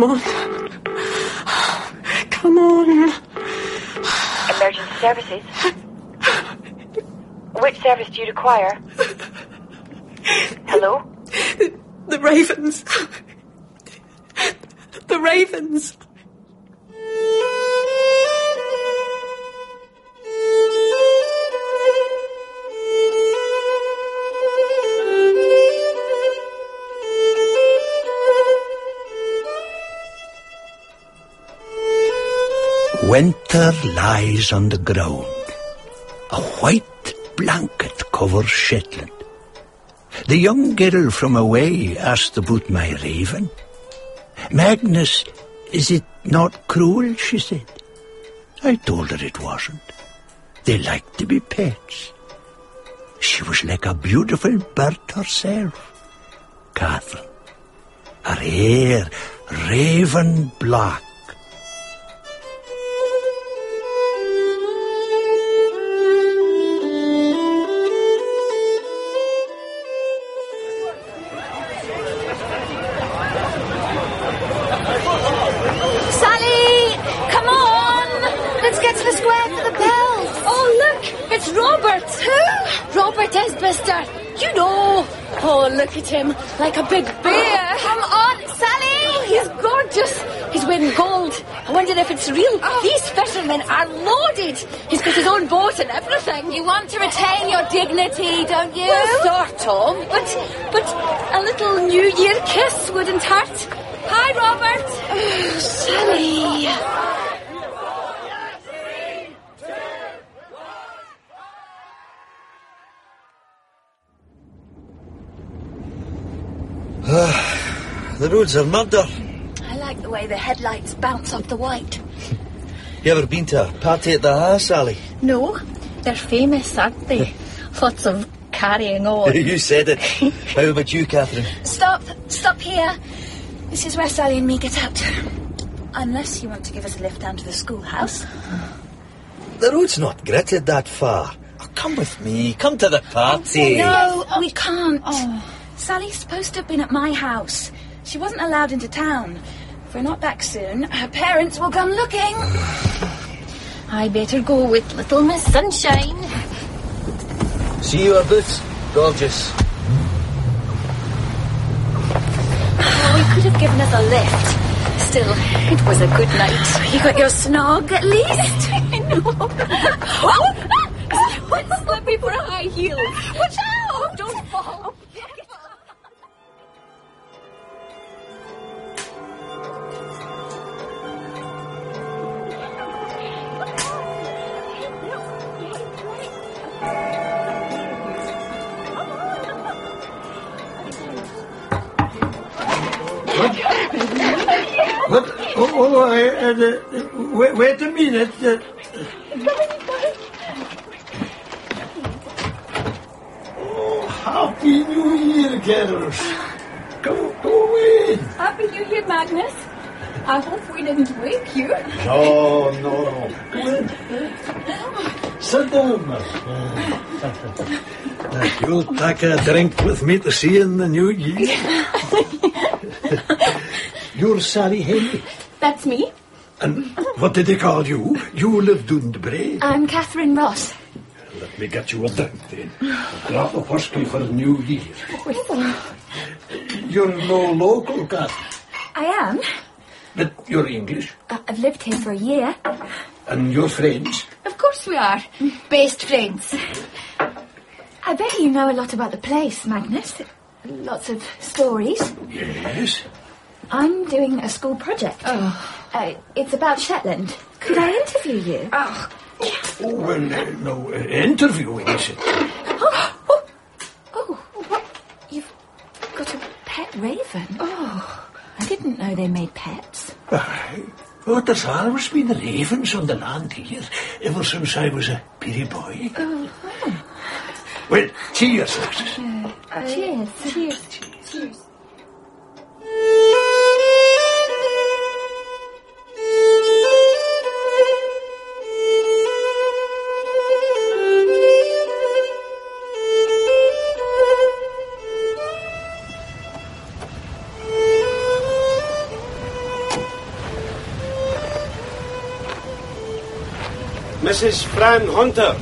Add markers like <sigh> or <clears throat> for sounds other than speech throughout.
Come on. Come on. Emergency services. Which service do you require? Lies on the ground. A white blanket covers Shetland. The young girl from away asked about my raven. Magnus, is it not cruel, she said. I told her it wasn't. They like to be pets. She was like a beautiful bird herself. Catherine. Her hair raven black. Robert! Who? <gasps> Robert Isbister. You know. Oh, look at him. Like a big bear. Come on, Sally! He's gorgeous. He's wearing gold. I wonder if it's real. Oh. These fishermen are loaded. He's got his own boat and everything. You want to retain your dignity, don't you? Well, sort of. But, but a little New Year kiss wouldn't hurt. Hi, Robert. Oh, <sighs> Sally. The roads are murder. I like the way the headlights bounce off the white. You ever been to a party at the house, Sally? No, they're famous, aren't they? <laughs> Lots of carrying on. <laughs> you said it. <laughs> How about you, Catherine? Stop, stop here. This is where Sally and me get out. Unless you want to give us a lift down to the schoolhouse. The road's not gritted that far. Oh, come with me. Come to the oh, party. No, we can't. Sally's supposed to have been at my house. She wasn't allowed into town. If we're not back soon, her parents will come looking. I better go with little Miss Sunshine. See you, boots. Gorgeous. Oh, you could have given us a lift. Still, it was a good night. You got your snog at least. <laughs> I know. oh, what's slippy for high heels? Watch out! Don't fall. Uh, the, wait, wait a minute. Oh, Happy New Year, girls. Go, go in. Happy New Year, Magnus. I hope we didn't wake you. No, no, no. <laughs> Sit down, you'll take a drink with me to see you in the new year. You're Sally Henry. That's me. And what did they call you? You live down the brae. I'm Catherine Ross. Let me get you a drink then. A drop of whiskey for the new year. You're no local, Cat, I am. but you're English. Uh, I've lived here for a year. And you're friends. Of course we are. Best friends. I bet you know a lot about the place, Magnus. Lots of stories. Yes. I'm doing a school project. Oh. Uh, it's about Shetland. Could I interview you? Oh. Oh, well, uh, no, uh, interviewing, is it? Oh, <gasps> oh, oh, what? You've got a pet raven? Oh, I didn't know they made pets. Aye. Oh, there's always been ravens on the land here, ever since I was a pretty boy. Oh. Well, cheers, lasses. Cheers. Cheers. Cheers. Mrs. Fran Hunter.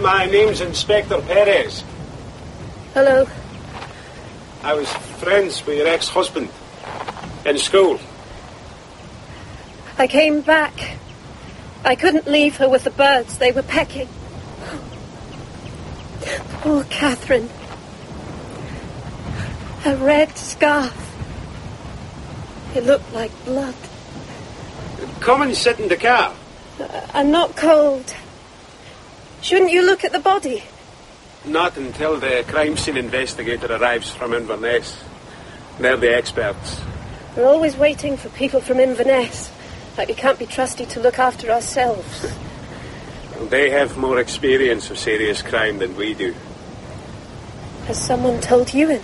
My name's Inspector Perez. Hello. I was friends with your ex-husband in school. I came back. I couldn't leave her with the birds. They were pecking. Poor Catherine. Her red scarf. It looked like blood. Come and sit in the car. I'm not cold. Shouldn't you look at the body? Not until the crime scene investigator arrives from Inverness. They're the experts. We're always waiting for people from Inverness. Like we can't be trusted to look after ourselves. <laughs> They have more experience of serious crime than we do. Has someone told Ewan?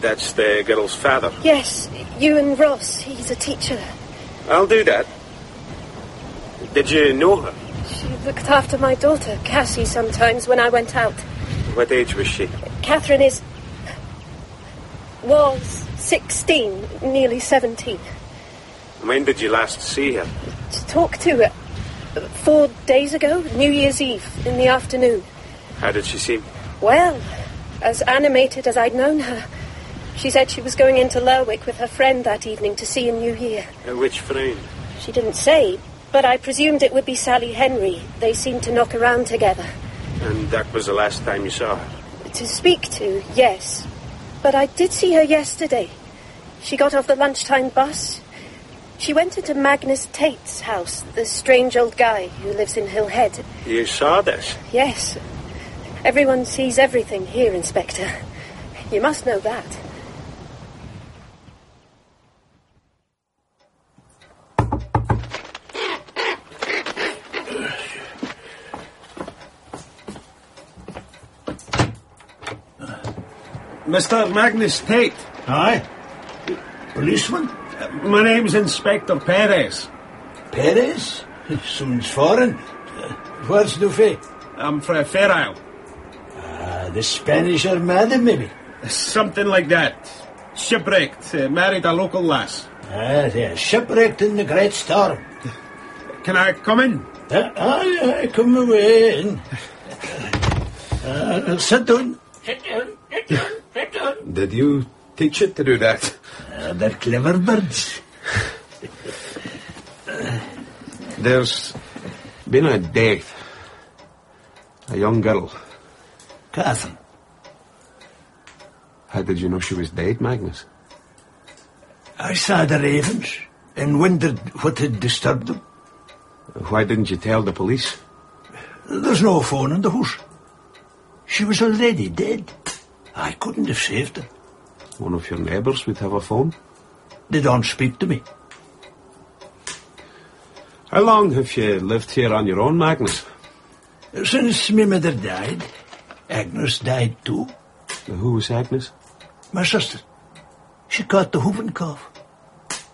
That's the girl's father. Yes, Ewan Ross. He's a teacher. I'll do that. Did you know her? She looked after my daughter, Cassie, sometimes when I went out. What age was she? Catherine is. was 16, nearly 17. When did you last see her? To talk to her. Four days ago, New Year's Eve, in the afternoon. How did she seem? Well, as animated as I'd known her. She said she was going into Lerwick with her friend that evening to see a new year. Uh, which friend? She didn't say, but I presumed it would be Sally Henry. They seemed to knock around together. And that was the last time you saw her? To speak to, yes. But I did see her yesterday. She got off the lunchtime bus. She went into Magnus Tate's house, the strange old guy who lives in Hill Head. You saw this? Yes. Everyone sees everything here, Inspector. You must know that. Mr. Magnus Tate. Aye. Policeman? Uh, my name's Inspector Perez. Perez? Sounds foreign. Uh, where's Duffy? I'm from Fair Isle. Ah, the Spanish Armada, maybe? Something like that. Shipwrecked, uh, married a local lass. Ah, yeah, shipwrecked in the Great Storm. Can I come in? Uh, aye, aye, come away in. Uh. Sit down, sit down, sit down. Did you teach it to do that? Uh, they're clever birds. There's been a death. A young girl. Catherine. How did you know she was dead, Magnus? I saw the ravens and wondered what had disturbed them. Why didn't you tell the police? There's no phone in the house. She was already dead. I couldn't have saved her. One of your neighbours would have a phone. They don't speak to me. How long have you lived here on your own, Magnus? Since my mother died, Agnes died too. Who was Agnes? My sister. She caught the whooping cough.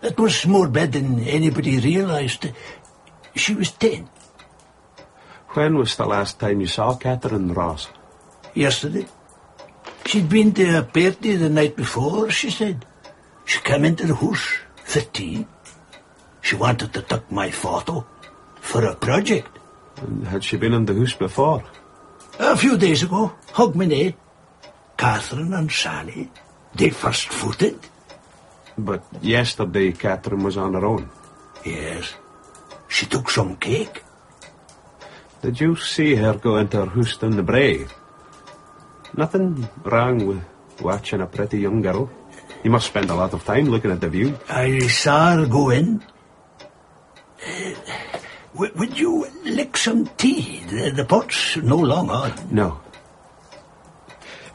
It was more bad than anybody realized. She was ten. When was the last time you saw Catherine Ross? Yesterday. She'd been to a party the night before, she said. She came into the house, 13. She wanted to take my photo for a project. And had she been in the house before? A few days ago, Hogmanay, Catherine and Sally, they first footed. But yesterday Catherine was on her own. Yes. She took some cake. Did you see her go into her house in the brae? Nothing wrong with watching a pretty young girl. You must spend a lot of time looking at the view. I saw her go in. Uh, would you lick some tea? The, the pot's no long on. No.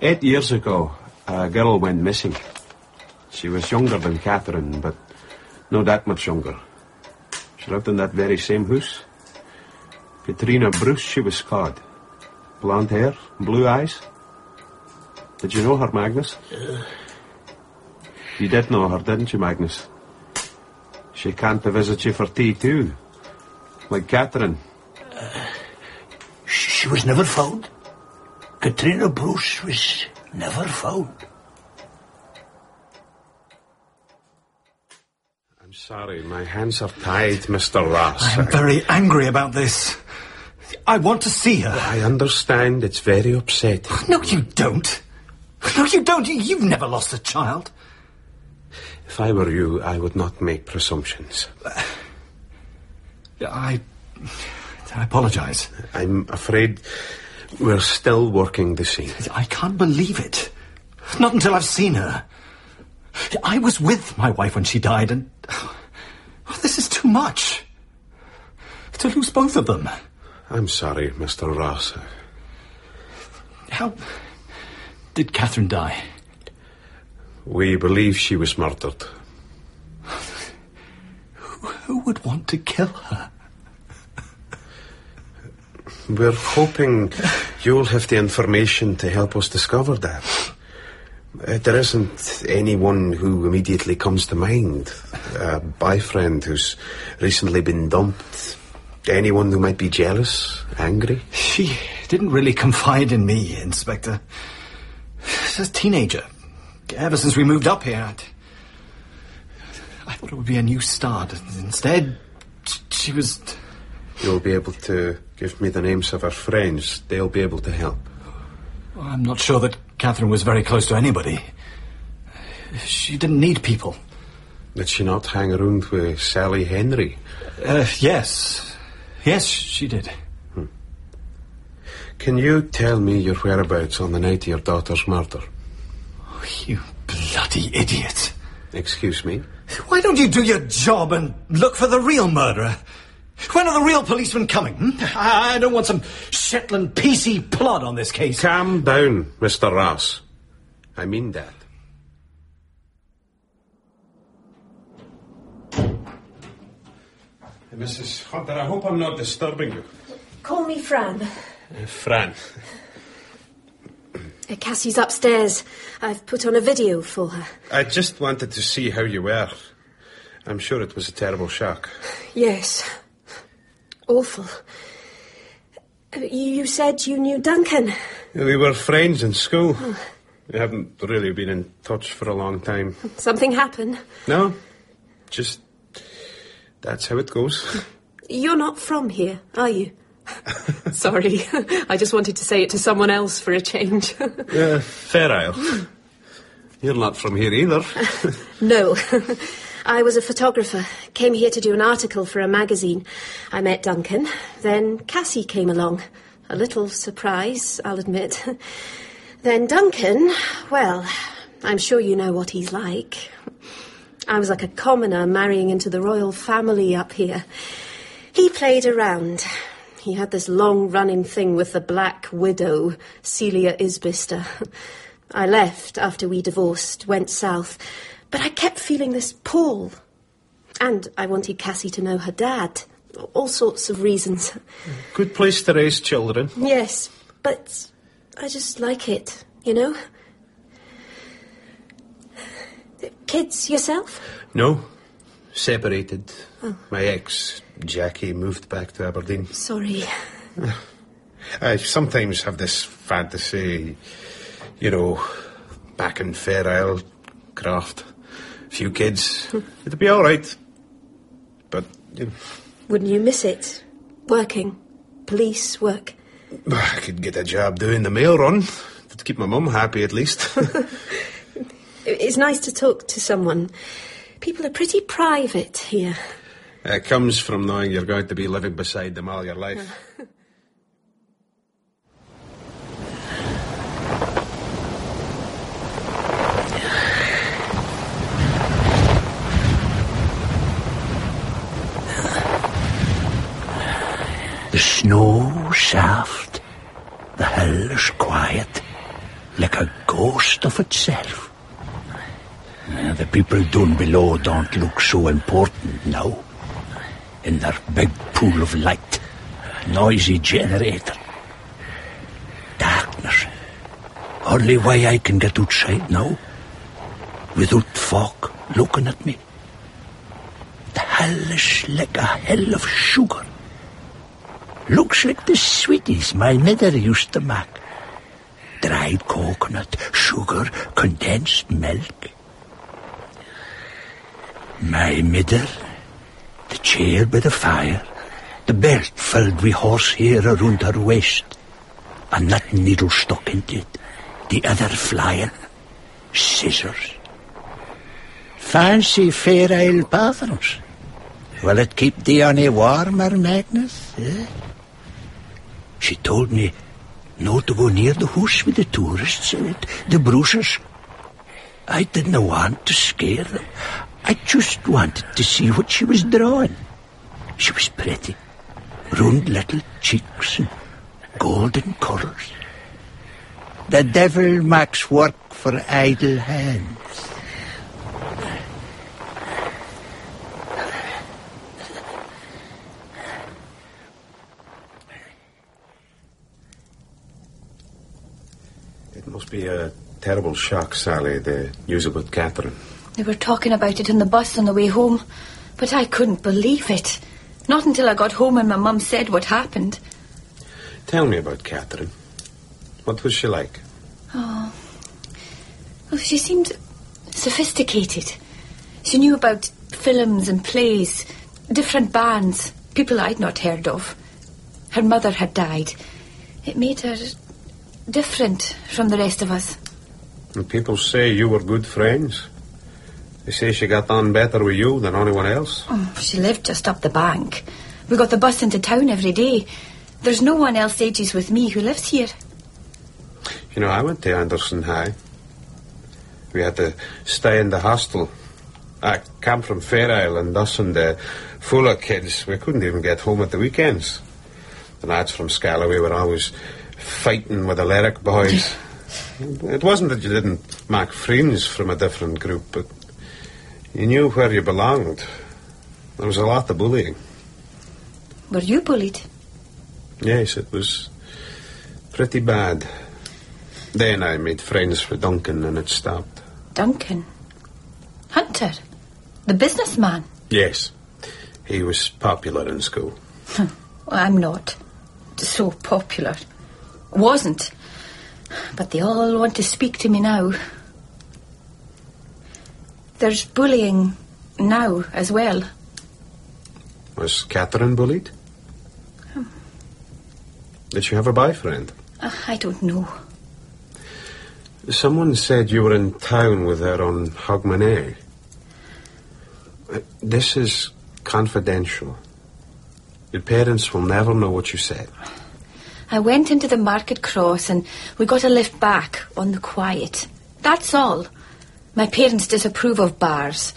Eight years ago, a girl went missing. She was younger than Catherine, but not that much younger. She lived in that very same house. Katrina Bruce, she was called. Blonde hair, blue eyes. Did you know her, Magnus? You did know her, didn't you, Magnus? She came to visit you for tea, too. Like Catherine. She was never found. Katrina Bruce was never found. I'm sorry, my hands are tied, Mr. Ross. I am very angry about this. I want to see her. I understand it's very upsetting. No, you don't. No, you don't. You, you've never lost a child. If I were you, I would not make presumptions. I. I apologize. I'm afraid we're still working the scene. I can't believe it. Not until I've seen her. I was with my wife when she died, and. oh, this is too much. To lose both of them. I'm sorry, Mr. Ross. How did Catherine die? We believe she was murdered. Who would want to kill her? We're hoping you'll have the information to help us discover that. Uh, there isn't anyone who immediately comes to mind. A boyfriend who's recently been dumped. Anyone who might be jealous, angry. She didn't really confide in me, Inspector. She's a teenager. Ever since we moved up here, I'd... I thought it would be a new start. Instead, she was. You'll be able to give me the names of her friends. They'll be able to help. I'm not sure that Catherine was very close to anybody. She didn't need people. Did she not hang around with Sally Henry? Uh, yes. Yes, she did. Can you tell me your whereabouts on the night of your daughter's murder? Oh, you bloody idiot. Excuse me? Why don't you do your job and look for the real murderer? When are the real policemen coming? hmm? I I don't want some Shetland PC plot on this case. Calm down, Mr. Ross. I mean that. Mrs. Hunter, I hope I'm not disturbing you. Call me Fran. Uh, Fran. Uh, Cassie's upstairs. I've put on a video for her. I just wanted to see how you were. I'm sure it was a terrible shock. Yes. Awful. Uh, You said you knew Duncan. We were friends in school. We haven't really been in touch for a long time. Something happened. No, just that's how it goes. You're not from here, are you? <laughs> Sorry. <laughs> I just wanted to say it to someone else for a change. Yeah, <laughs> Fair Isle. You're not from here either. no. I was a photographer. Came here to do an article for a magazine. I met Duncan. Then Cassie came along. A little surprise, I'll admit. Then Duncan, well, I'm sure you know what he's like. I was like a commoner marrying into the royal family up here. He played around. He had this long running thing with the Black Widow, Celia Isbister. I left after we divorced, went south, but I kept feeling this pull. And I wanted Cassie to know her dad. All sorts of reasons. Good place to raise children. Yes, but I just like it, you know? Kids yourself? No, separated. Oh. My ex, Jackie, moved back to Aberdeen. Sorry. <laughs> I sometimes have this fantasy, you know, back in Fair Isle, craft, a few kids. <laughs> It'd be all right. But you know, Wouldn't you miss it? Working. Police work. <sighs> I could get a job doing the mail run. To keep my mum happy at least. <laughs> It's nice to talk to someone. People are pretty private here. It comes from knowing you're going to be living beside them all your life. <laughs> The snow soft, the hellish quiet, like a ghost of itself. The people down below don't look so important now. In their big pool of light, noisy generator. Darkness. Only way I can get outside now, without folk looking at me. The hellish like a hell of sugar. Looks like the sweeties my mother used to make. Dried coconut, sugar, condensed milk. My midder, the chair by the fire, the belt filled with horsehair around her waist, and that needle stuck into it, the other flying, scissors. Fancy Fair Isle bathrooms. Will it keep thee any warmer, Magnus? Eh? She told me not to go near the house with the tourists in it, the bruisers. I didn't want to scare them. I just wanted to see what she was drawing. She was pretty. Round little cheeks and golden curls. The devil makes work for idle hands. It must be a terrible shock, Sally, the news about Catherine. They were talking about it in the bus on the way home, but I couldn't believe it. Not until I got home and my mum said what happened. Tell me about Catherine. What was she like? Oh. Well, she seemed sophisticated. She knew about films and plays, different bands, people I'd not heard of. Her mother had died. It made her different from the rest of us. And people say you were good friends. They say she got on better with you than anyone else. Oh, she lived just up the bank. We got the bus into town every day. There's no one else ages with me who lives here. You know, I went to Anderson High. We had to stay in the hostel. I come from Fair Isle and us and the Fuller kids, we couldn't even get home at the weekends. The lads from Scalloway were always fighting with the Lerwick boys. <laughs> it wasn't that you didn't make friends from a different group, but you knew where you belonged. There was a lot of bullying. Were you bullied? Yes, it was pretty bad. Then I made friends with Duncan and it stopped. Duncan? Hunter? The businessman? Yes, he was popular in school. well, I'm not so popular. Wasn't. But they all want to speak to me now. There's bullying now as well. Was Catherine bullied? Hmm. Did she have a boyfriend? Uh, I don't know. Someone said you were in town with her on Hogmanay. This is confidential. Your parents will never know what you said. I went into the market cross and we got a lift back on the quiet. That's all. My parents disapprove of bars.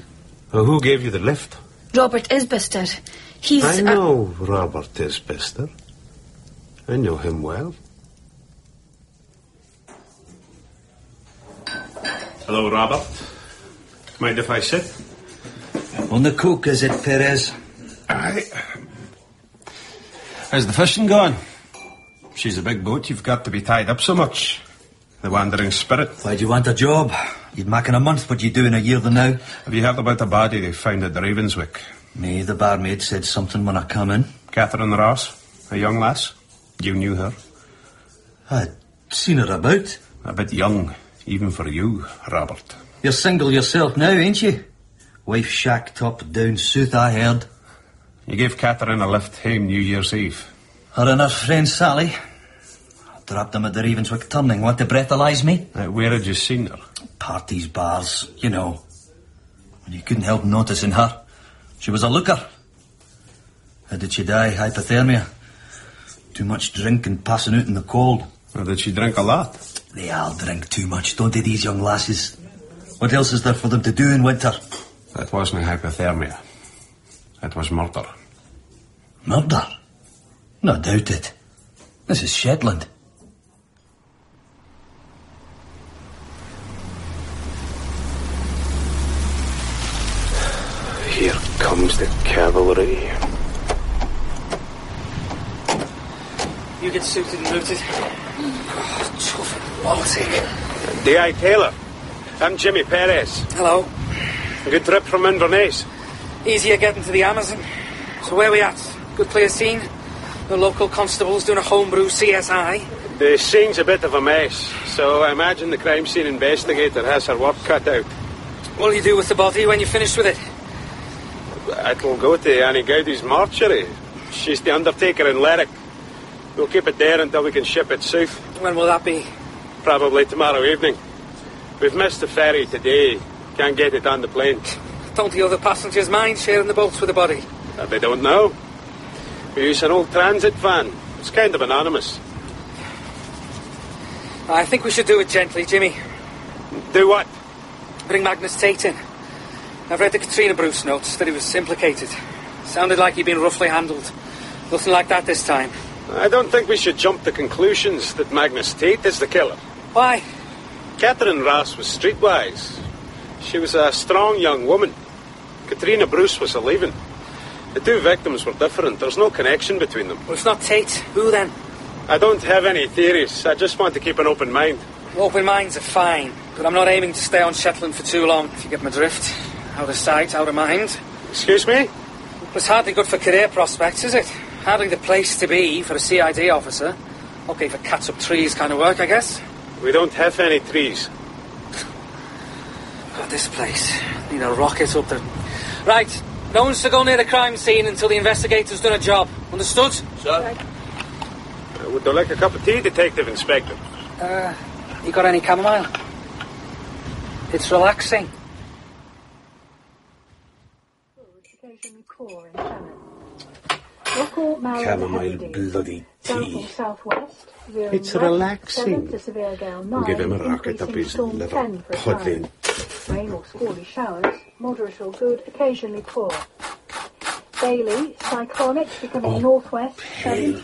Uh, who gave you the lift? Robert Isbister. He's. I know Robert Isbister. I know him well. Hello, Robert. Mind if I sit? On the cook, is it, Perez? Aye. How's the fishing going? She's a big boat. You've got to be tied up so much. The wandering spirit. Why do you want a job? You'd make in a month what you do in a year than now. Have you heard about the body they found at the Ravenswick? Me, the barmaid, said something when I come in. Catherine Ross, a young lass. You knew her. I'd seen her about. A bit young, even for you, Robert. You're single yourself now, ain't you? Wife shacked up down sooth, I heard. You gave Catherine a lift home New Year's Eve. Her and her friend Sally. I dropped them at the Ravenswick turning. Want to breathalyse me? Uh, where had you seen her? Parties, bars, you know. And you couldn't help noticing her. She was a looker. How did she die? Hypothermia. Too much drink and passing out in the cold. Or did she drink a lot? They all drink too much, don't they, these young lasses? What else is there for them to do in winter? That wasn't hypothermia. That was murder. Murder? No doubt it. This is Shetland. Comes the cavalry. You get suited and booted. Oh, tough Baltic. D.I. Taylor. I'm Jimmy Perez. Hello. Good trip from Inverness. Easier getting to the Amazon. So where we at? Good clear scene? The local constable's doing a homebrew CSI. The scene's a bit of a mess, so I imagine the crime scene investigator has her work cut out. What'll you do with the body when you're finished with it? It'll go to Annie Gowdy's mortuary. She's the undertaker in Lerwick. We'll keep it there until we can ship it south. When will that be? Probably tomorrow evening. We've missed the ferry today. Can't get it on the plane. Don't the other passengers mind sharing the boats with the body? Uh, they don't know. We use an old transit van. It's kind of anonymous. I think we should do it gently, Jimmy. Do what? Bring Magnus Tate in. I've read the Katrina Bruce notes that he was implicated. Sounded like he'd been roughly handled. Nothing like that this time. I don't think we should jump to conclusions that Magnus Tate is the killer. Why? Catherine Ross was streetwise. She was a strong young woman. Katrina Bruce was a leaving. The two victims were different. There's no connection between them. Well, if not Tate, who then? I don't have any theories. I just want to keep an open mind. Open minds are fine, but I'm not aiming to stay on Shetland for too long, if you get my drift. Out of sight, out of mind. Excuse me? It's hardly good for career prospects, is it? Hardly the place to be for a CID officer. Okay, for cats up trees kind of work, I guess. We don't have any trees. God, this place. Need a rocket up there. Right, no one's to go near the crime scene until the investigator's done a job. Understood? Sir. Uh, would you like a cup of tea, Detective Inspector? Uh, you got any chamomile? It's relaxing. Chamomile bloody tea. It's relaxing. We'll give him a rocket up his liver. Pudding. Rain or squally showers, moderate or good, occasionally poor. Daily, cyclonic, becoming Oh, northwest, pale.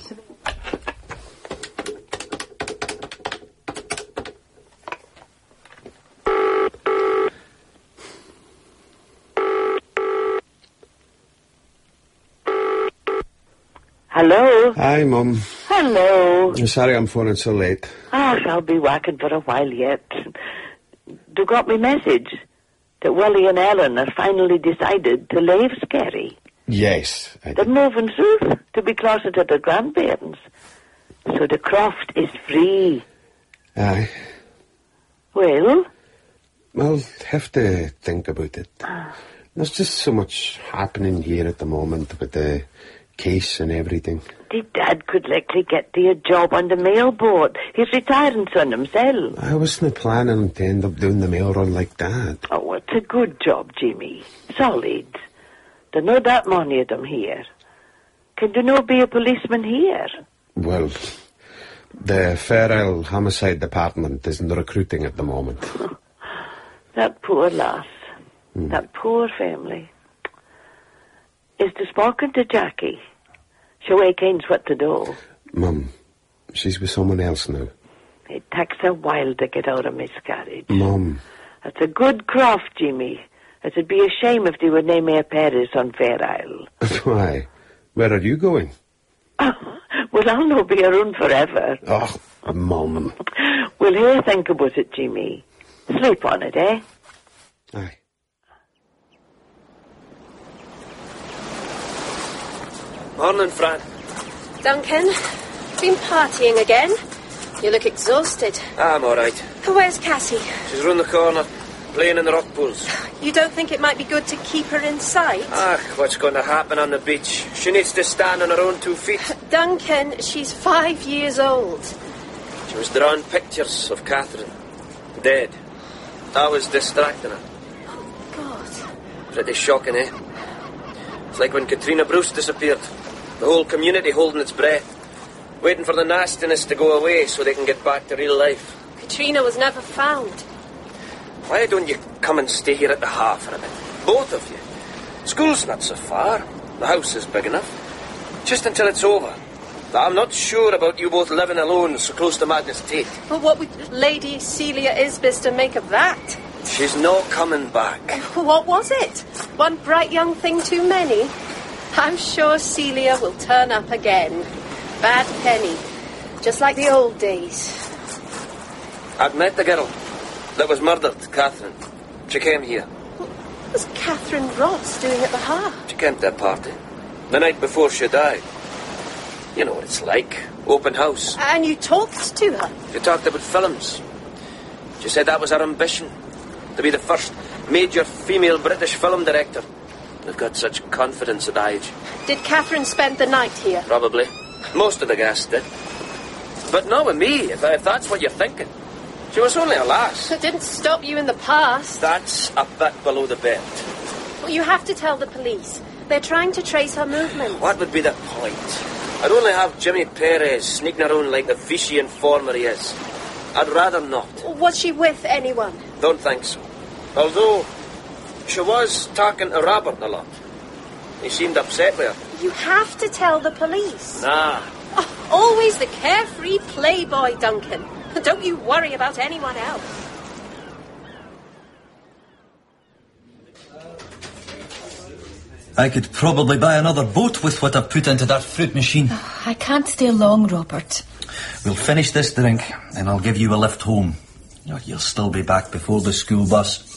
Hello. Hi, Mum. Hello. I'm sorry I'm phoning so late. Ah, I'll be working for a while yet. You got me message that Willie and Ellen have finally decided to leave Scary. Yes. I They're moving south to be closer to their grandparents. So the croft is free. Aye. Well, I'll have to think about it. There's just so much happening here at the moment with the case and everything. the dad could likely get thee a job on the mail boat. He's retiring son himself. I wasn't planning to end up doing the mail run like that. Oh, it's a good job, Jimmy. Solid. There's no that many of them here. Can you no be a policeman here? Well, the Fair Isle Homicide Department isn't recruiting at the moment. <laughs> That poor lass. Hmm. That poor family. Is the spoken to Jackie? She wakens what to do. Mum, she's with someone else now. It takes a while to get out of miscarriage. Mum, That's a good craft, Jimmy. It'd be a shame if they would name a Paris on Fair Isle. <laughs> why? Where are you going? <laughs> well, I'll not be around forever. Oh, Mum. <laughs> Well, here, think about it, Jimmy. Sleep on it, eh? Aye. Morning, Fran. Duncan, been partying again? You look exhausted. I'm all right. Where's Cassie? She's round the corner, playing in the rock pools. You don't think it might be good to keep her in sight? Ah, what's going to happen on the beach? She needs to stand on her own two feet. <laughs> Duncan, she's five years old. She was drawing pictures of Catherine, dead. I was distracting her. Oh, God. Pretty shocking, eh? It's like when Katrina Bruce disappeared. The whole community holding its breath, waiting for the nastiness to go away so they can get back to real life. Katrina was never found. Why don't you come and stay here at the half for a bit? Both of you. School's not so far. The house is big enough. Just until it's over. I'm not sure about you both living alone so close to Magnus Tate. But what would Lady Celia Isbister make of that? She's not coming back. <laughs> What was it? One bright young thing too many? I'm sure Celia will turn up again. Bad penny. Just like the old days. I've met the girl that was murdered, Catherine. She came here. What was Catherine Ross doing at the heart? She came to a party. The night before she died. You know what it's like. Open house. And you talked to her? She talked about films. She said that was her ambition. To be the first major female British film director. They've got such confidence at age. Did Catherine spend the night here? Probably. Most of the guests did. But not with me, if, if that's what you're thinking. She was only a lass. It didn't stop you in the past. That's a bit below the belt. Well, you have to tell the police. They're trying to trace her movements. What would be the point? I'd only have Jimmy Perez sneaking around like the fishy informer he is. I'd rather not. Was she with anyone? Don't think so. Although, she was talking to Robert a lot. He seemed upset with her. You have to tell the police. Nah. Oh, always the carefree playboy, Duncan. Don't you worry about anyone else. I could probably buy another boat with what I've put into that fruit machine. Oh, I can't stay long, Robert. We'll finish this drink, and I'll give you a lift home. Oh, You'll still be back before the school bus.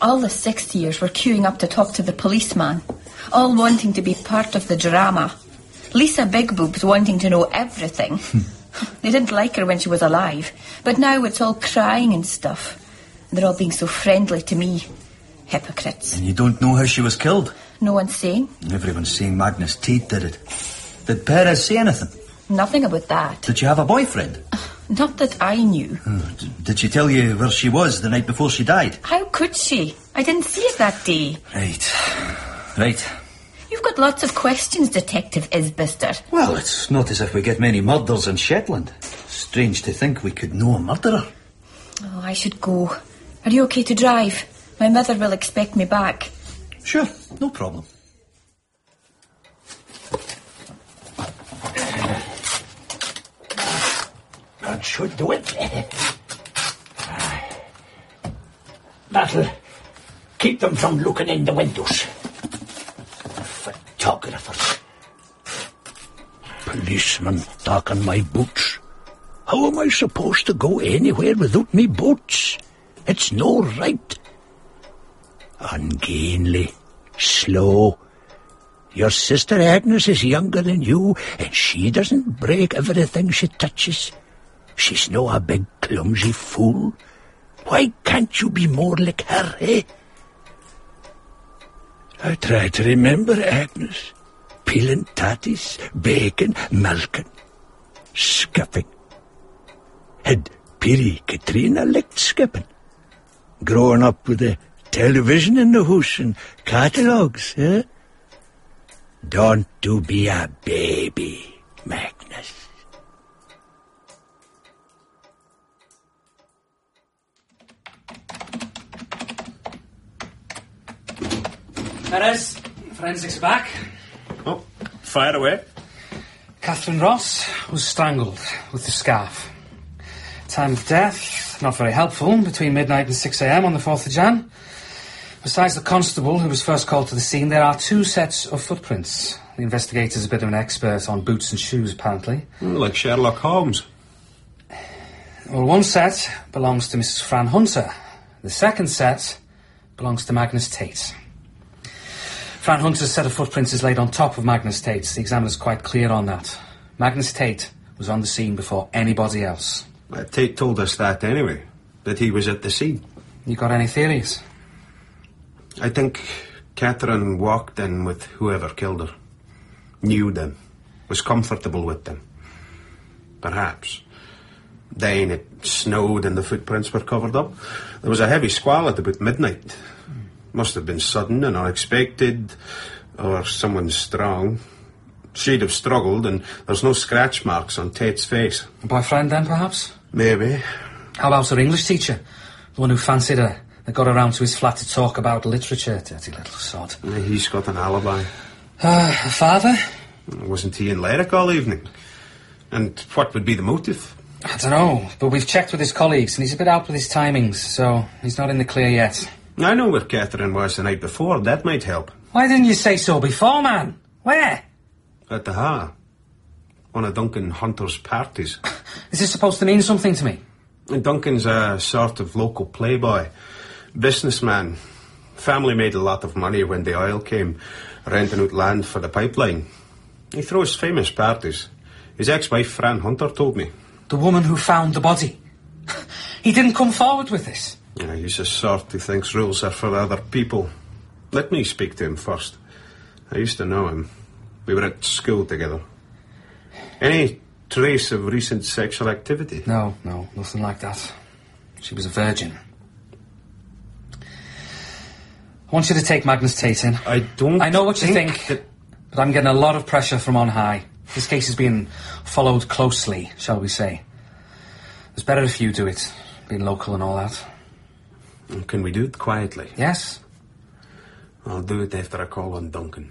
All the sixth years were queuing up to talk to the policeman, all wanting to be part of the drama. Lisa Big Boobs wanting to know everything. <laughs> they didn't like her when she was alive, but now it's all crying and stuff. They're all being so friendly to me. Hypocrites. And you don't know how she was killed? No one's saying. Everyone's saying Magnus Tate did it. Did Perez say anything? Nothing about that. Did she have a boyfriend? Not that I knew. D- Did she tell you where she was the night before she died? How could she? I didn't see it that day. Right. Right. You've got lots of questions, Detective Isbister. Well, it's not as if we get many murders in Shetland. Strange to think we could know a murderer. Oh, I should go. Are you okay to drive? My mother will expect me back. Sure, no problem. That should do it. That'll keep them from looking in the windows. Photographers. Policeman talking my boots. How am I supposed to go anywhere without me boots? It's no right. Ungainly, slow. Your sister Agnes is younger than you, and she doesn't break everything she touches. She's no a big clumsy fool. Why can't you be more like her, eh? I try to remember Agnes. Peeling tatties, baking, milking, skipping. Had Piri Katrina licked skipping? Growing up with the television in the house and catalogues, eh? Don't do be a baby, Magnus. Perez, forensics are back. Oh, fire away. Catherine Ross was strangled with the scarf. Time of death, not very helpful, between midnight and 6am on the 4th of Jan. Besides the constable who was first called to the scene, there are two sets of footprints. The investigator's a bit of an expert on boots and shoes, apparently. Mm, Like Sherlock Holmes. Well, one set belongs to Mrs. Fran Hunter. The second set belongs to Magnus Tate. Fran Hunter's set of footprints is laid on top of Magnus Tate's. The examiner's quite clear on that. Magnus Tate was on the scene before anybody else. Uh, Tate told us that anyway, that he was at the scene. You got any theories? I think Catherine walked in with whoever killed her. Knew them. Was comfortable with them. Perhaps. Then it snowed and the footprints were covered up. There was a heavy squall at about midnight. Must have been sudden and unexpected, or someone strong. She'd have struggled, and there's no scratch marks on Tate's face. A boyfriend then, perhaps? Maybe. How about her English teacher? The one who fancied her, that got around to his flat to talk about literature, dirty little sod. He's got an alibi. Uh, her father? Wasn't he in Lerwick all evening? And what would be the motive? I don't know, but we've checked with his colleagues, and he's a bit out with his timings, so he's not in the clear yet. I know where Catherine was the night before. That might help. Why didn't you say so before, man? Where? At the Ha. One of Duncan Hunter's parties. <laughs> Is this supposed to mean something to me? Duncan's a sort of local playboy. Businessman. Family made a lot of money when the oil came, renting out land for the pipeline. He throws famous parties. His ex-wife, Fran Hunter, told me. The woman who found the body. <laughs> he didn't come forward with this. Yeah, he's a sort who thinks rules are for other people. Let me speak to him first. I used to know him. We were at school together. Any trace of recent sexual activity? No, no, nothing like that. She was a virgin. I want you to take Magnus Tate in. I don't. I know what you think think, but I'm getting a lot of pressure from on high. This case is being followed closely, shall we say. It's better if you do it, being local and all that. Can we do it quietly? Yes? I'll do it after I call on Duncan.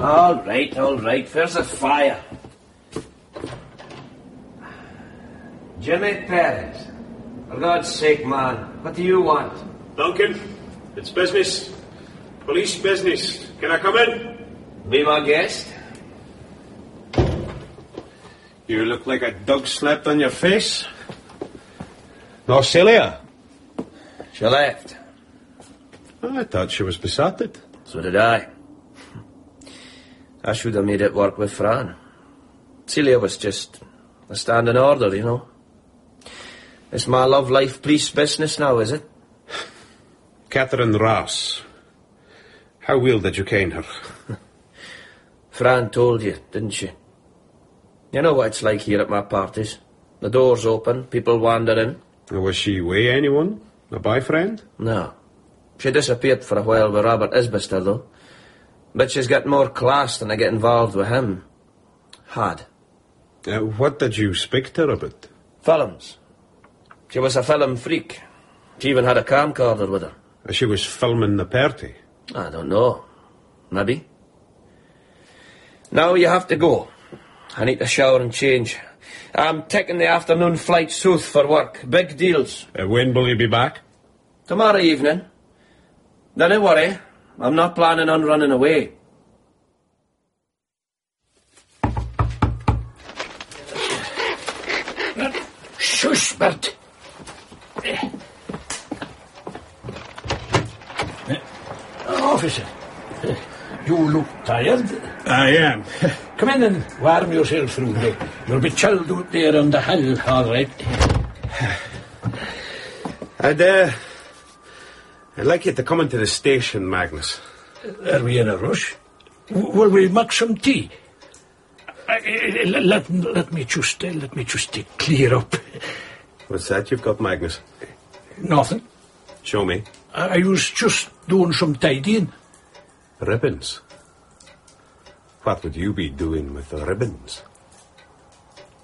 All right, all right. There's a fire? Jimmy Perez. For God's sake, man, what do you want? Duncan, it's business. Police business. Can I come in? Be my guest. You look like a dog slept on your face. No, Celia. She left. I thought she was besotted. So did I. I should have made it work with Fran. Celia was just a standing order, you know. It's my love life police business now, is it? Catherine Ross. How well did you ken her? <laughs> Fran told you, didn't she? You know what it's like here at my parties. The door's open, people wander in. Was she with anyone? A boyfriend? No. She disappeared for a while with Robert Isbister, though. But she's got more class than I get involved with him. Had. Uh, what did you speak to her about? Films. She was a film freak. She even had a camcorder with her. She was filming the party. I don't know. Maybe. Now you have to go. I need to shower and change. I'm taking the afternoon flight south for work. Big deals. Uh, when will you be back? Tomorrow evening. Don't worry. I'm not planning on running away. Shush, Bert. Officer, you look tired. I am. <laughs> Come in and warm yourself, Rudy. You'll be chilled out there on the hill, all right. I'd, uh, I'd like you to come into the station, Magnus. Are we in a rush? W- Will we make some tea? Let, let me just uh, let me just uh, clear up. What's that you've got, Magnus? Nothing. Show me. I, I was just doing some tidying. Ribbons. What would you be doing with the ribbons?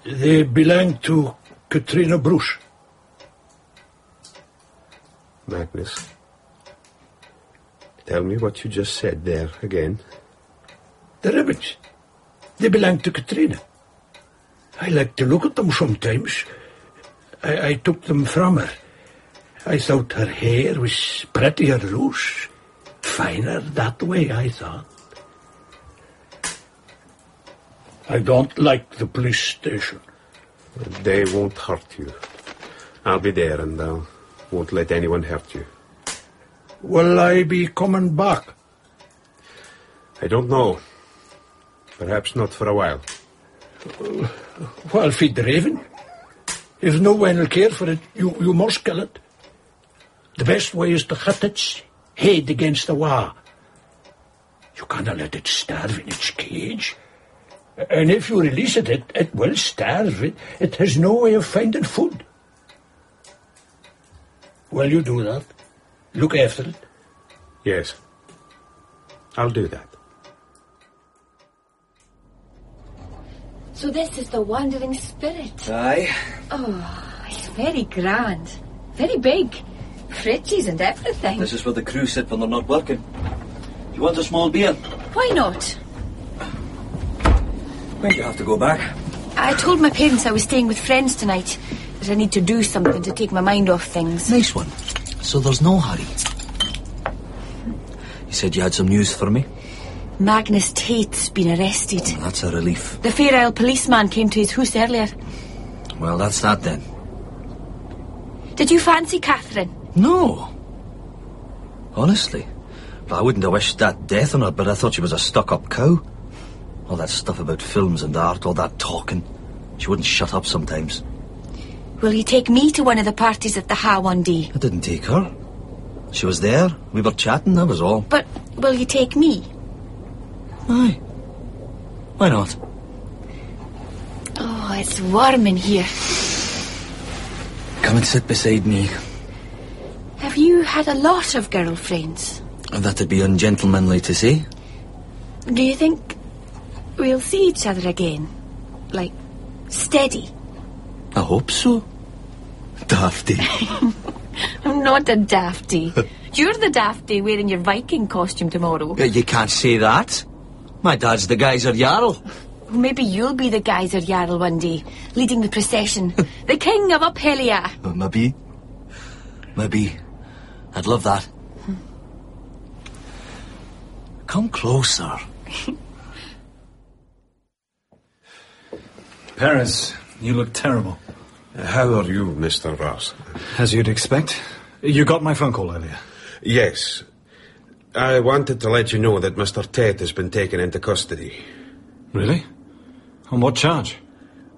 They belong to Katrina Bruce. Magnus. Tell me what you just said there again. The ribbons. They belong to Katrina. I like to look at them sometimes. I, I took them from her. I thought her hair was prettier loose. Finer that way, I thought. I don't like the police station. They won't hurt you. I'll be there and I won't let anyone hurt you. Will I be coming back? I don't know. Perhaps not for a while. Well, feed the raven. If no one will care for it, you, you must kill it. The best way is to hit its head against the wall. You cannot let it starve in its cage. And if you release it, it, it will starve. It, it has no way of finding food. Will you do that? Look after it. Yes. I'll do that. So this is the Wandering Spirit. Aye. Oh, it's very grand. Very big. Fridges and everything. This is where the crew sit when they're not working. You want a small beer? Why not? When do you have to go back? I told my parents I was staying with friends tonight, that I need to do something to take my mind off things. Nice one. So there's no hurry. You said you had some news for me? Magnus Tate's been arrested. That's a relief. The Fair Isle policeman came to his house earlier. Well, that's that then. Did you fancy Catherine? No. Honestly. Well, I wouldn't have wished that death on her, but I thought she was a stuck-up cow. All that stuff about films and art, all that talking. She wouldn't shut up sometimes. Will you take me to one of the parties at the Ha one day? I didn't take her. She was there. We were chatting, that was all. But will you take me? Aye. Why not? Oh, it's warm in here. Come and sit beside me. Have you had a lot of girlfriends? That'd be ungentlemanly to say. Do you think we'll see each other again? Like, steady? I hope so. Dafty. <laughs> I'm not a dafty. <laughs> You're the dafty wearing your Viking costume tomorrow. Uh, you can't say that. My dad's the Guizer Jarl. Maybe you'll be the Guizer Jarl one day, leading the procession. <laughs> the king of Up Helly Aa. Uh, maybe. Maybe. I'd love that. Come closer. Perez, you look terrible. How are you, Mr. Ross? As you'd expect. You got my phone call earlier. Yes. I wanted to let you know that Mr. Tate has been taken into custody. Really? On what charge?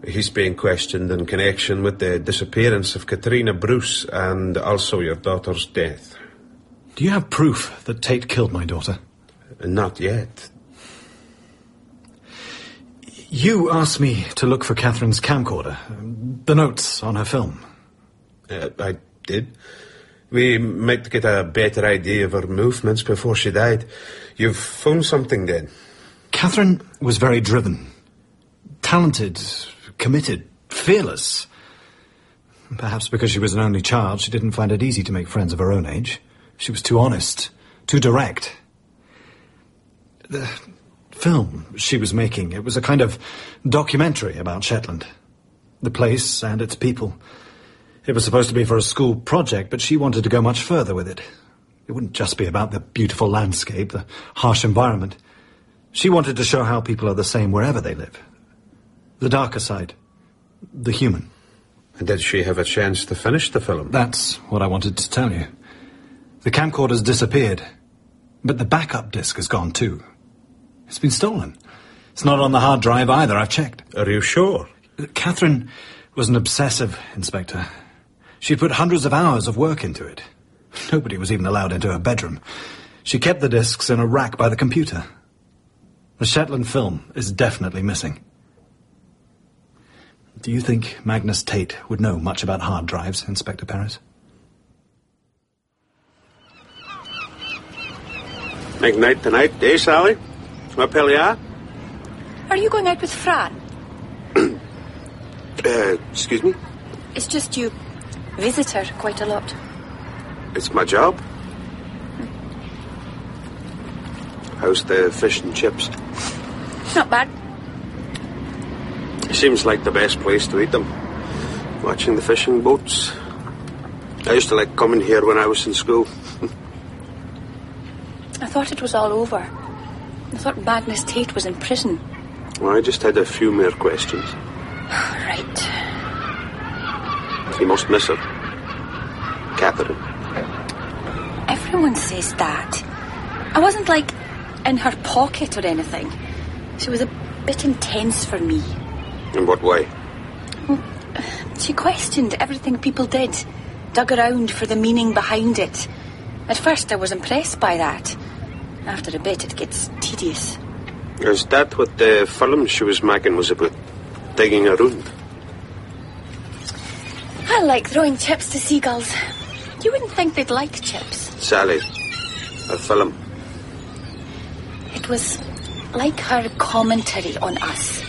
He's being questioned in connection with the disappearance of Katrina Bruce and also your daughter's death. Do you have proof that Tate killed my daughter? Not yet. You asked me to look for Catherine's camcorder, the notes on her film. Uh, I did. We might get a better idea of her movements before she died. You've found something then? Catherine was very driven, talented, committed, fearless. Perhaps because she was an only child, she didn't find it easy to make friends of her own age. She was too honest, too direct. The film she was making, it was a kind of documentary about Shetland. The place and its people. It was supposed to be for a school project, but she wanted to go much further with it. It wouldn't just be about the beautiful landscape, the harsh environment. She wanted to show how people are the same wherever they live. The darker side. The human. And did she have a chance to finish the film? That's what I wanted to tell you. The camcorder's disappeared, but the backup disc has gone too. It's been stolen. It's not on the hard drive either, I've checked. Are you sure? Catherine was an obsessive inspector. She put hundreds of hours of work into it. Nobody was even allowed into her bedroom. She kept the discs in a rack by the computer. The Shetland film is definitely missing. Do you think Magnus Tate would know much about hard drives, Inspector Perez? Make night tonight, eh, Sally? Up hell? Are you going out with Fran? <clears throat> Uh, excuse me? It's just you visit her quite a lot. It's my job. How's the fish and chips? Not bad. Seems like the best place to eat them. Watching the fishing boats. I used to like coming here when I was in school. <laughs> I thought it was all over. I thought Magnus Tate was in prison. Well, I just had a few more questions. Right. You must miss her. Catherine. Everyone says that. I wasn't like in her pocket or anything. She was a bit intense for me. In what way? Well, She questioned everything people did, dug around for the meaning behind it. At first, I was impressed by that. After a bit, it gets tedious. Is that what the film she was making was about? Digging around? I like throwing chips to seagulls. You wouldn't think they'd like chips. Sally. A film. It was like her commentary on us,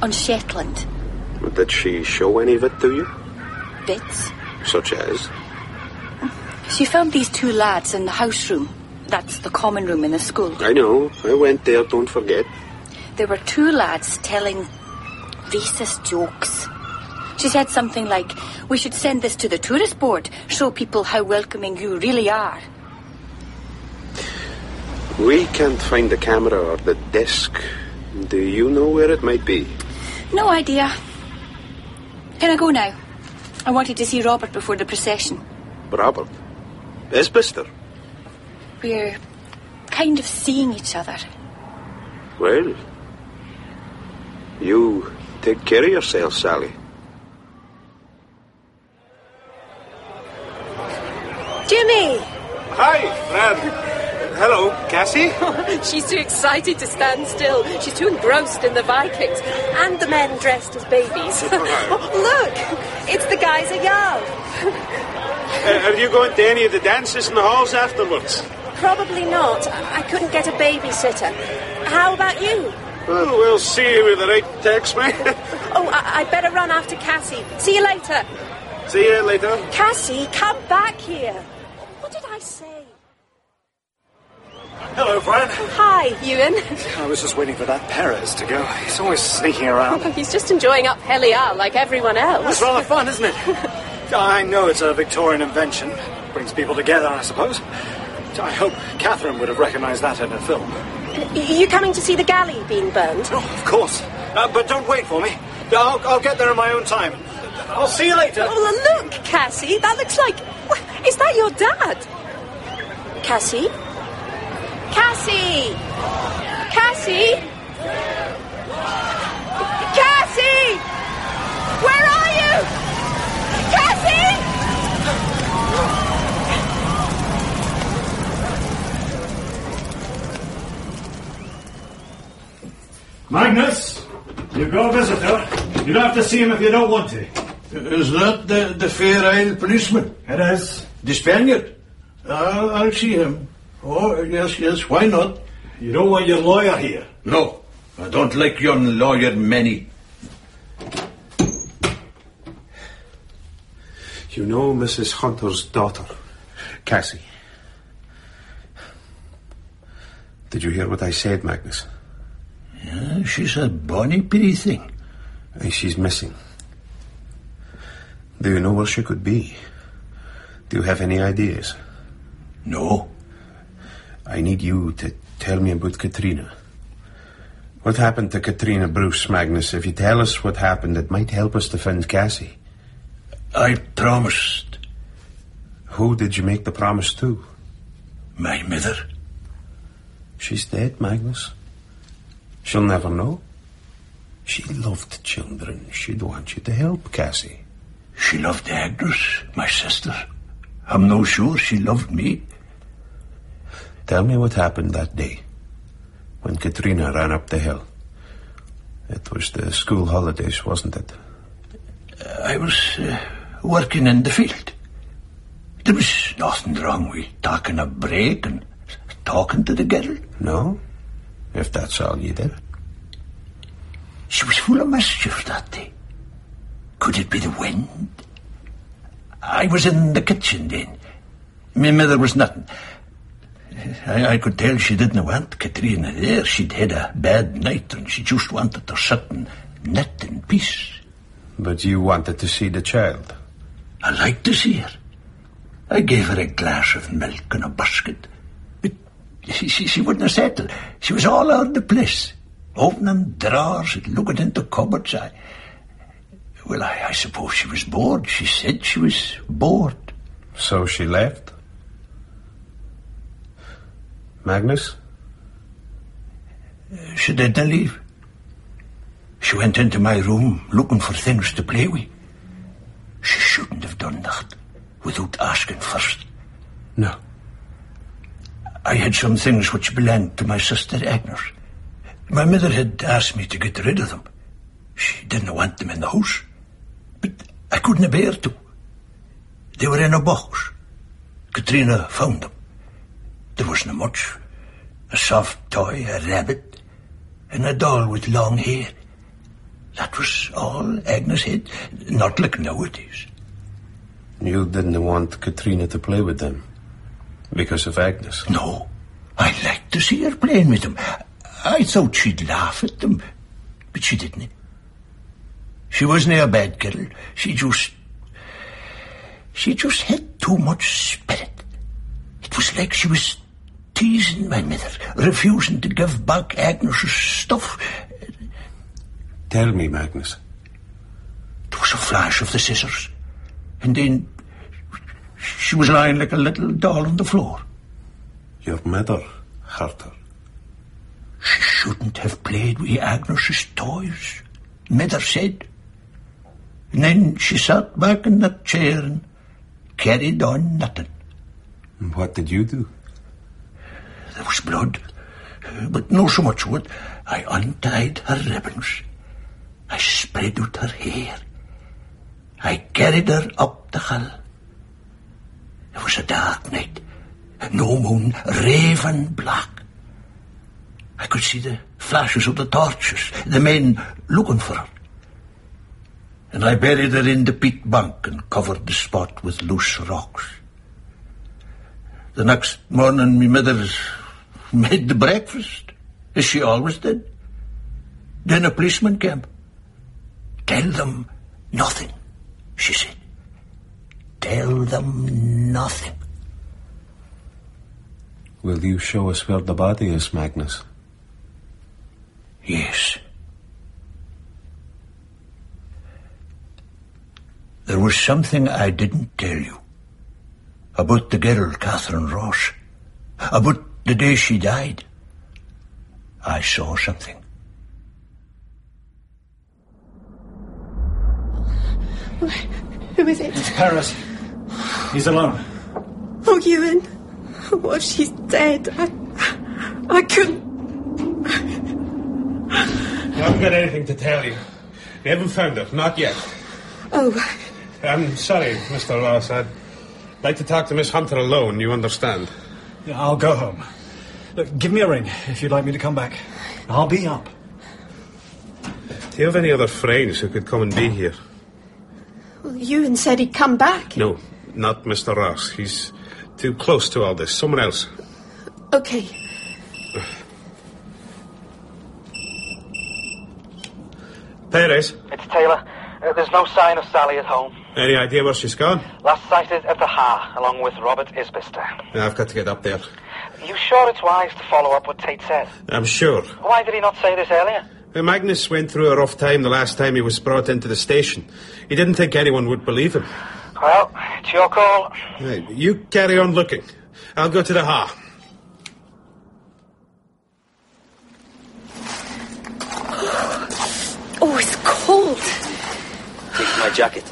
on Shetland. Did she show any of it to you? Bits. Such as? She found these two lads in the house room. That's the common room in the school. I know. I went there, don't forget. There were two lads telling racist jokes. She said something like, We should send this to the tourist board, show people how welcoming you really are. We can't find the camera or the desk. Do you know where it might be? No idea. Can I go now? I wanted to see Robert before the procession. Robert? Isbister? we're kind of seeing each other. Well, you take care of yourself, Sally. Jimmy! Hi, Fran. Hello, Cassie. <laughs> She's too excited to stand still. She's too engrossed in the Vikings and the men dressed as babies. <laughs> Oh, look, it's the Guizer Jarl. uh, are you going to any of the dances in the halls afterwards? Probably not. I couldn't get a babysitter. How about you? Well, we'll see with the right text, <laughs> mate. Oh, I- I'd better run after Cassie. See you later. see you later. Cassie, come back here. What did I say? Hello, Fran. Hi, Ewan. I was just waiting for that Perez to go. He's always sneaking around. <laughs> He's just enjoying up Helly Aa like everyone else. It's rather fun, isn't it? <laughs> I know it's a Victorian invention. Brings people together, I suppose. I hope Catherine would have recognized that in a film. You coming to see the galley being burned? Oh, of course. Uh, but don't wait for me. I'll, I'll get there in my own time. I'll see you later. Oh, look, Cassie, that looks like. Is that your dad? Cassie? Cassie! Cassie! Cassie! Where are you? Cassie! Magnus, you've got a visitor. You don't have to see him if you don't want to. Is that the, the Fair Isle policeman? It is. The Spaniard? I'll, I'll see him. Oh, yes, yes, why not? You don't want your lawyer here. No, I don't like your lawyer many. You know Mrs. Hunter's daughter, Cassie. Did you hear what I said, Magnus? Yeah, she's a bonny pretty thing. And she's missing. Do you know where she could be? Do you have any ideas? No. I need you to tell me about Katrina. What happened to Katrina Bruce, Magnus? If you tell us what happened, it might help us to find Cassie. I promised. Who did you make the promise to? My mother. She's dead, Magnus. She'll never know. She loved children. She'd want you to help Cassie. She loved Agnes, my sister. I'm no sure she loved me. Tell me what happened that day when Katrina ran up the hill. It was the school holidays, wasn't it? I was uh, working in the field. There was nothing wrong with taking a break and talking to the girl. No? If that's all you did. She was full of mischief that day. Could it be the wind? I was in the kitchen then. My mother was nothing. I, I could tell she didn't want Katrina there. She'd had a bad night and she just wanted to sit and knit in peace. But you wanted to see the child. I liked to see her. I gave her a glass of milk and a biscuit. She, she, she wouldn't settle. She was all over the place. Opening drawers and looking into cupboards. I, well, I, I suppose she was bored. She said she was bored. So she left? Magnus? She didn't leave. She went into my room looking for things to play with. She shouldn't have done that without asking first. No. I had some things which belonged to my sister Agnes. My mother had asked me to get rid of them. She didn't want them in the house. But I couldn't bear to. They were in a box. Katrina found them. There wasn't much. A soft toy, a rabbit, and a doll with long hair. That was all Agnes had. Not like nowadays. You didn't want Katrina to play with them because of Agnes. No. I liked to see her playing with them. I thought she'd laugh at them, but she didn't. She wasn't a bad girl. She just. She just had too much spirit. It was like she was teasing my mother, refusing to give back Agnes's stuff. Tell me, Magnus. There was a flash of the scissors, and then she was lying like a little doll on the floor. Your mother hurt her. She shouldn't have played with Agnes's toys, Mother said. And then she sat back in that chair and carried on nothing. And What did you do? There was blood, but no so much wood. I untied her ribbons. I spread out her hair. I carried her up the hill. It was a dark night. No moon, raven black. I could see the flashes of the torches, the men looking for her. And I buried her in the peat bank and covered the spot with loose rocks. The next morning, my mother made the breakfast, as she always did. Then a policeman came. Tell them nothing, she said. Tell them nothing. Will you show us where the body is, Magnus? Yes. There was something I didn't tell you. About the girl, Catherine Ross. About the day she died. I saw something. Who is it? It's Perez. He's alone. Oh, Ewan. Oh, she's dead. I, I couldn't. I haven't got anything to tell you. We haven't found her, not yet. Oh, I'm sorry, Mr. Ross. I'd like to talk to Miss Hunter alone, you understand. Yeah, I'll go home. Look, give me a ring if you'd like me to come back. I'll be up. Do you have any other friends who could come and be here? well, Ewan said he'd come back. No, not Mr. Ross. He's too close to all this. Someone else. Okay. Perez, It's Taylor. Uh, there's no sign of Sally at home. any idea where she's gone? Last sighted at the Ha, along with Robert Isbister. I've got to get up there. You sure it's wise to follow up what Tate said? I'm sure. Why did he not say this earlier? Uh, Magnus went through a rough time the last time he was brought into the station. He didn't think anyone would believe him. Well, it's your call. Right, you carry on looking. I'll go to the Ha. Oh, it's cold. Take my jacket.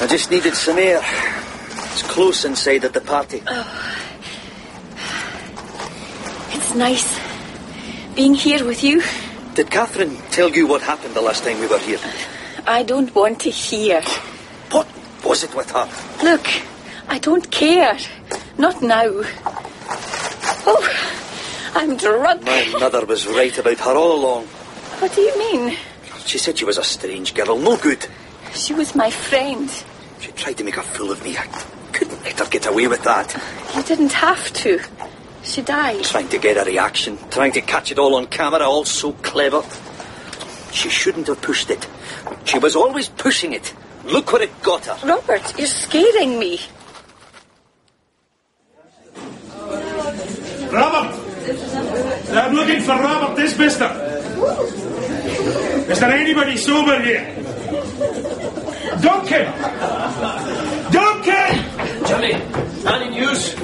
I just needed some air. It's close inside at the party. Oh. It's nice being here with you. Did Catherine tell you what happened the last time we were here? I don't want to hear. What was it with her? Look, I don't care. Not now. Oh, I'm drunk. My mother was right about her all along. What do you mean? She said she was a strange girl, no good. She was my friend. She tried to make a fool of me. I couldn't let her get away with that. You didn't have to. She died. Trying to get a reaction, trying to catch it all on camera, all so clever. She shouldn't have pushed it. She was always pushing it. Look what it got her. Robert, you're scaring me. Robert! I'm looking for Robert Isbister. Is there anybody sober here? Duncan! Duncan! Jimmy, any news?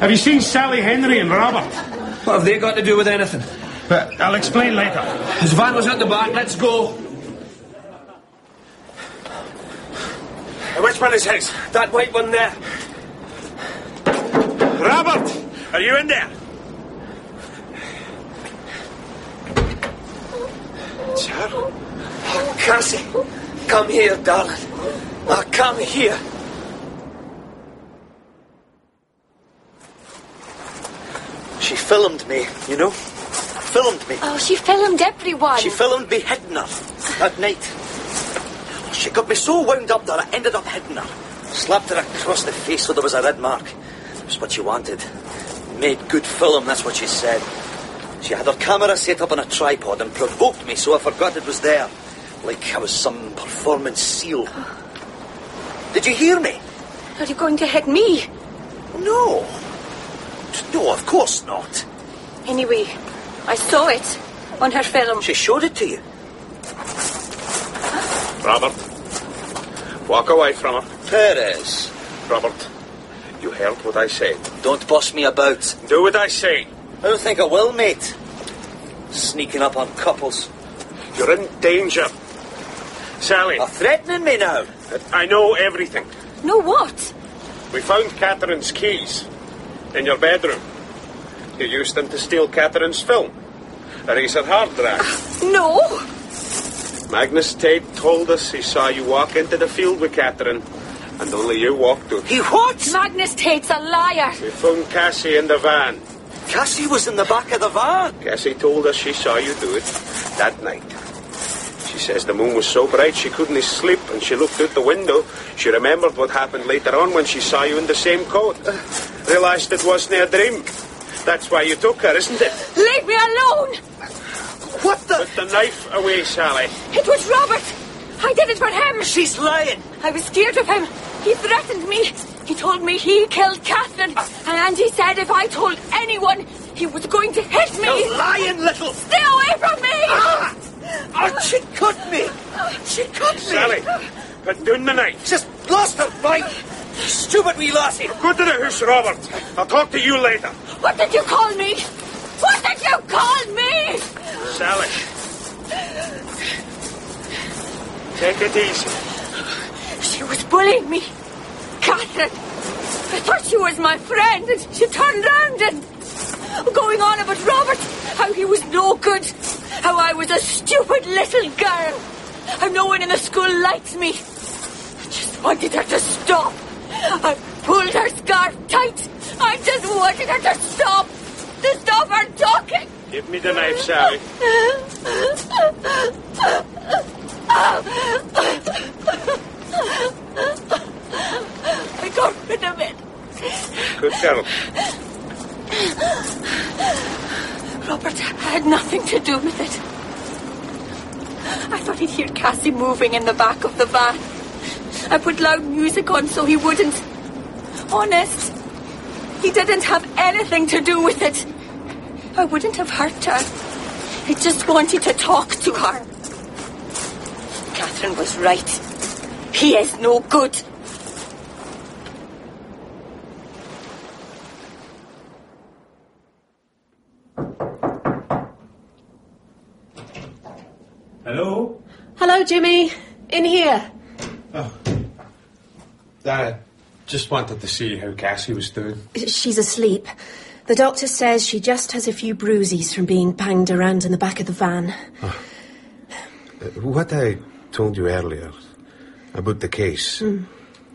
Have you seen Sally Henry and Robert? What have they got to do with anything? But I'll explain later. His van was at the back. Let's go. Which one is his? That white one there. Robert! Are you in there? Sir? Oh, Cassie, come here, darling. Oh, come here. She filmed me, you know? Filmed me. Oh, she filmed everyone. She filmed me hitting her that night. She got me so wound up that I ended up hitting her. Slapped her across the face so there was a red mark. It was what she wanted. Made good film, that's what she said. She had her camera set up on a tripod and provoked me so I forgot it was there. Like I was some performance seal. Did you hear me? Are you going to hit me? No. No, of course not. Anyway, I saw it on her film. She showed it to you. Robert, walk away from her. Perez. Robert, you heard what I said. Don't boss me about. Do what I say. I don't think I will, mate. Sneaking up on couples. You're in danger. Sally. You're threatening me now? I know everything. Know what? We found Catherine's keys in your bedroom. You used them to steal Catherine's film. Erase her hard drive. No! Magnus Tate told us he saw you walk into the field with Catherine, and only you walked out. He what? Magnus Tate's a liar. We found Cassie in the van. Cassie was in the back of the van. Cassie told us she saw you do it that night. She says the moon was so bright she couldn't sleep, and she looked out the window. She remembered what happened later on when she saw you in the same coat. Realised it wasn't a dream. That's why you took her, isn't it? Leave me alone! What the? Put the knife away, Sally. It was Robert. I did it for him. She's lying. I was scared of him. He threatened me. He told me he killed Catherine. And he said if I told anyone, he was going to hit me. You lying little... Stay away from me! Ah! Oh, she cut me. She cut me. Sally, put down the knife. Just lost her bite. Stupid wee lassie. Go to the house, Robert. I'll talk to you later. What did you call me? What did you call me? Sally. Take it easy. She was bullying me. Catherine. I thought she was my friend, and she turned round and going on about Robert, how he was no good, how I was a stupid little girl, how no one in the school liked me. I just wanted her to stop. I pulled her scarf tight. I just wanted her to stop. To stop her talking. Give me the knife, Sally. I got rid of it. Good girl. Robert had nothing to do with it. I thought he'd hear Cassie moving in the back of the van. I put loud music on so he wouldn't. Honest, he didn't have anything to do with it. I wouldn't have hurt her. I just wanted to talk to her. Catherine was right. He is no good. Hello? Hello, Jimmy. In here. Oh. I just wanted to see how Cassie was doing. She's asleep. The doctor says she just has a few bruises from being banged around in the back of the van. Uh, What I told you earlier about the case, Mm.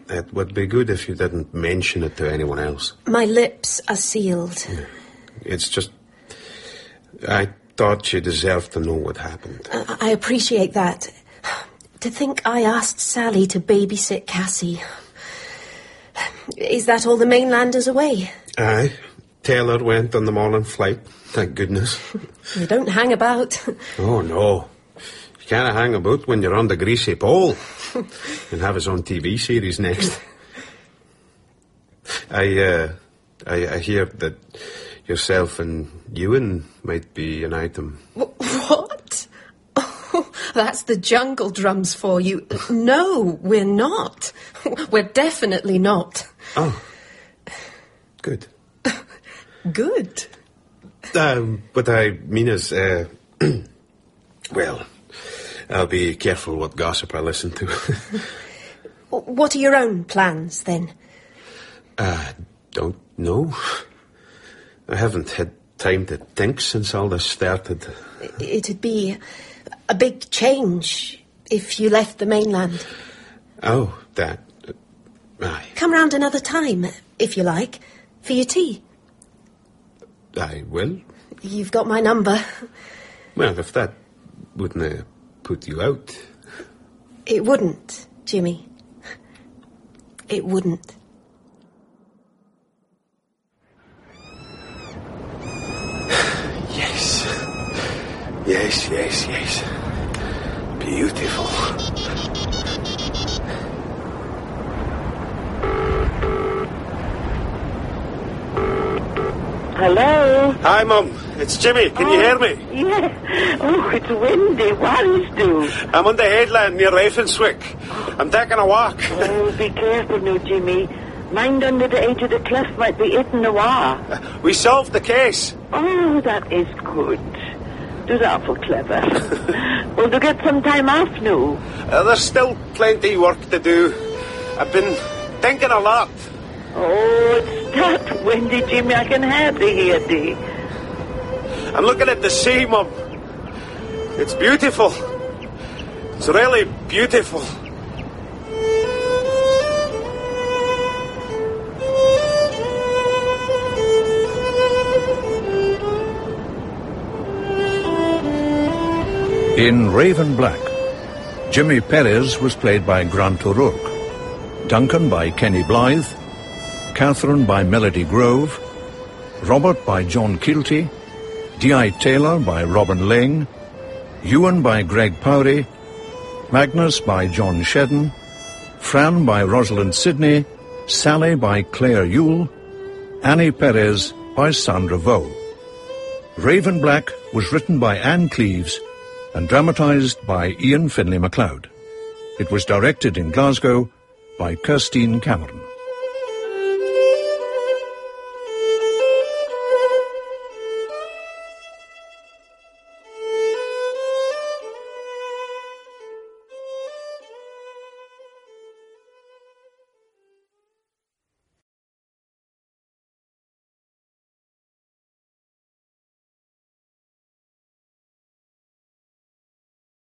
it would be good if you didn't mention it to anyone else. My lips are sealed. It's just. I thought you deserved to know what happened. I I appreciate that. To think I asked Sally to babysit Cassie. Is that all the mainlanders away? Aye. Taylor went on the morning flight, thank goodness. You don't hang about. Oh, no. You can't hang about when you're on the greasy pole. <laughs> and have his own TV series next. I, uh, I, I hear that yourself and Ewan might be an item. What? <laughs> Oh, that's the jungle drums for you. No, we're not. <laughs> We're definitely not. Oh. Good. Good. Um, what I mean is, uh, <clears throat> well, I'll be careful what gossip I listen to. <laughs> What are your own plans then? I don't know. I haven't had time to think since all this started. It'd be a big change if you left the mainland. Oh, that. Aye, Come round another time, if you like, for your tea. I will. You've got my number. Well, if that wouldn't uh, put you out. It wouldn't, Jimmy. It wouldn't. Yes. Yes, yes, yes. Beautiful. Hello? Hi, Mum. It's Jimmy. Can you hear me? Yeah. Oh, it's windy. What is do? I'm on the headland near Ravenswick. I'm taking a walk. Oh, be careful now, Jimmy. Mind under the edge of the cliff might be eaten the while. We solved the case. Oh, that is good. Do that for clever. <laughs> well, you get some time off now? Uh, there's still plenty work to do. I've been thinking a lot. Oh, it's that windy, Jimmy. I can hardly hear thee. I'm looking at the sea, Mum. It's beautiful. It's really beautiful. In Raven Black, Jimmy Perez was played by Grant O'Rourke, Duncan by Kenny Blythe, Catherine by Melody Grove, Robert by John Keelty, D.I. Taylor by Robin Laing, Ewan by Greg Powrie, Magnus by John Shedden, Fran by Rosalind Sidney, Sally by Claire Yule, Annie Perez by Sandra Vaux. Raven Black was written by Ann Cleeves and dramatised by Ian Finlay MacLeod. It was directed in Glasgow by Kirstine Cameron.